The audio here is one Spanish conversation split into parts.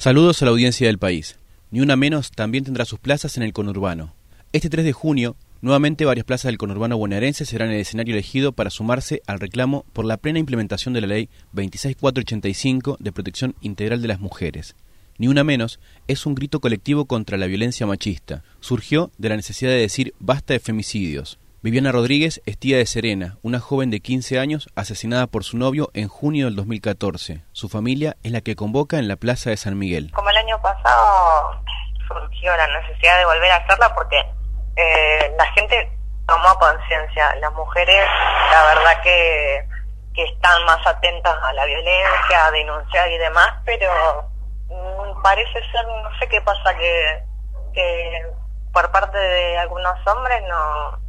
Saludos a la audiencia del país. Ni una menos también tendrá sus plazas en el conurbano. Este 3 de junio, nuevamente varias plazas del conurbano bonaerense serán el escenario elegido para sumarse al reclamo por la plena implementación de la ley 26485 de protección integral de las mujeres. Ni una menos es un grito colectivo contra la violencia machista. Surgió de la necesidad de decir basta de femicidios, Viviana Rodríguez es tía de Serena, una joven de 15 años asesinada por su novio en junio del 2014. Su familia es la que convoca en la Plaza de San Miguel. Como el año pasado surgió la necesidad de volver a hacerla porque eh, la gente tomó conciencia. Las mujeres, la verdad que, que están más atentas a la violencia, a denunciar y demás, pero mm, parece ser, no sé qué pasa, que, que por parte de algunos hombres no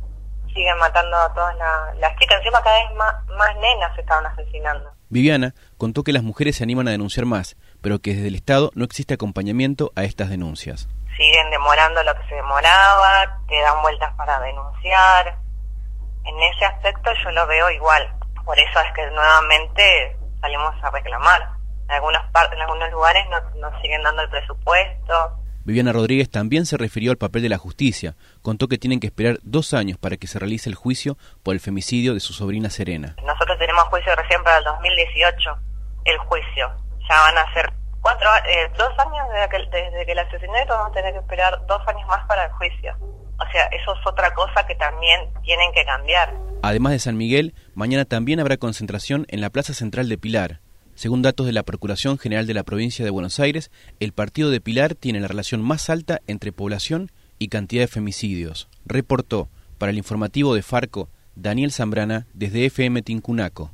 siguen matando a todas las chicas. Encima cada vez más, más nenas se estaban asesinando. Viviana contó que las mujeres se animan a denunciar más, pero que desde el Estado no existe acompañamiento a estas denuncias. Siguen demorando lo que se demoraba, te dan vueltas para denunciar. En ese aspecto yo lo veo igual. Por eso es que nuevamente salimos a reclamar. En, algunas partes, en algunos lugares nos siguen dando el presupuesto, Viviana Rodríguez también se refirió al papel de la justicia. Contó que tienen que esperar dos años para que se realice el juicio por el femicidio de su sobrina Serena. Nosotros tenemos juicio recién para el 2018, el juicio. Ya van a ser cuatro, eh, dos años desde que, desde que el asesinato, vamos a tener que esperar dos años más para el juicio. O sea, eso es otra cosa que también tienen que cambiar. Además de San Miguel, mañana también habrá concentración en la Plaza Central de Pilar. Según datos de la Procuración General de la Provincia de Buenos Aires, el partido de Pilar tiene la relación más alta entre población y cantidad de femicidios. Reportó para el informativo de Farco Daniel Zambrana desde FM Tincunaco.